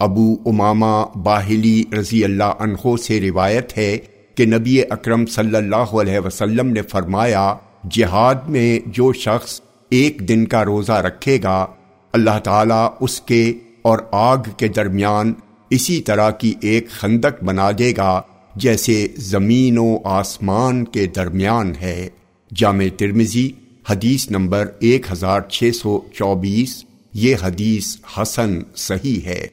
ابو امامہ باہلی رضی اللہ عنہ سے روایت ہے کہ نبی اکرم صلی اللہ علیہ وسلم نے فرمایا، جہاد میں جو شخص ایک دن کا روزہ رکھے گا، اللہ تعالیٰ اس کے اور آگ کے درمیان اسی طرح کی ایک خندق بنا دے گا، جیسے زمین و آسمان کے درمیان ہے۔ جامع ترمزی حدیث نمبر ایک ہزار چھ سو چوبیس، یہ حدیث حسن صحیح ہے۔